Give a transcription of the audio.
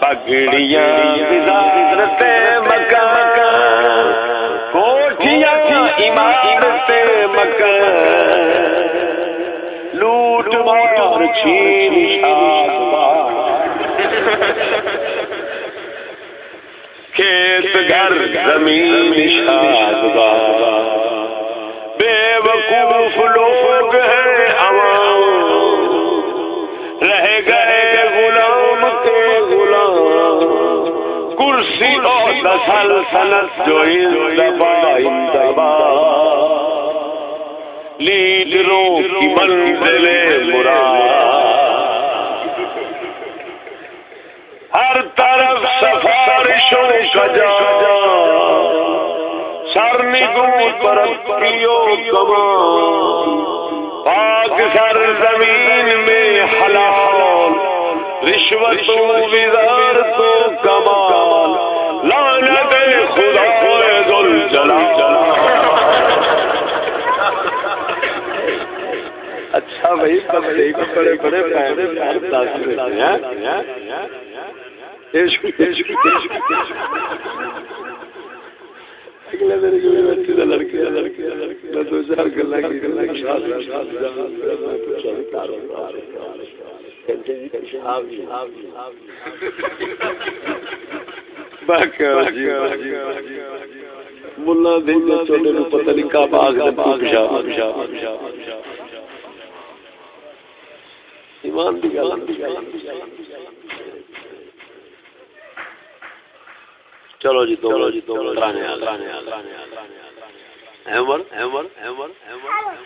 پگڑیاں کوٹھیاں عمارت مکان۔ لوٹ مار چھین کھیت گھر زمین شاد بے کرسی جو لیڈروں کی منزل مراد۔ ہر طرف سفارشوں کا جا سر نگو پر پاک سر زمین میں حلال رشوت وزار کو اچھا بھائی بڑے بڑے بڑے لڑکے لڑکے دو چار گلا ملا پتہ نہیں کا باغ باغ ایمان دی گل۔ چلو جی چلو جی کرانے کرانے عمر عمر عمر عمر عمر